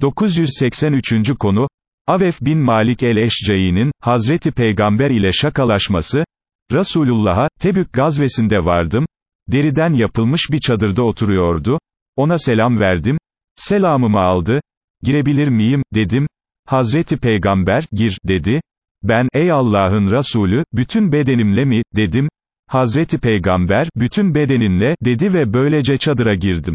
983. konu, Avef bin Malik el-Eşcai'nin, Hazreti Peygamber ile şakalaşması, Resulullah'a, Tebük gazvesinde vardım, deriden yapılmış bir çadırda oturuyordu, ona selam verdim, selamımı aldı, girebilir miyim, dedim, Hazreti Peygamber, gir, dedi, ben, ey Allah'ın Resulü, bütün bedenimle mi, dedim, Hazreti Peygamber, bütün bedeninle, dedi ve böylece çadıra girdim.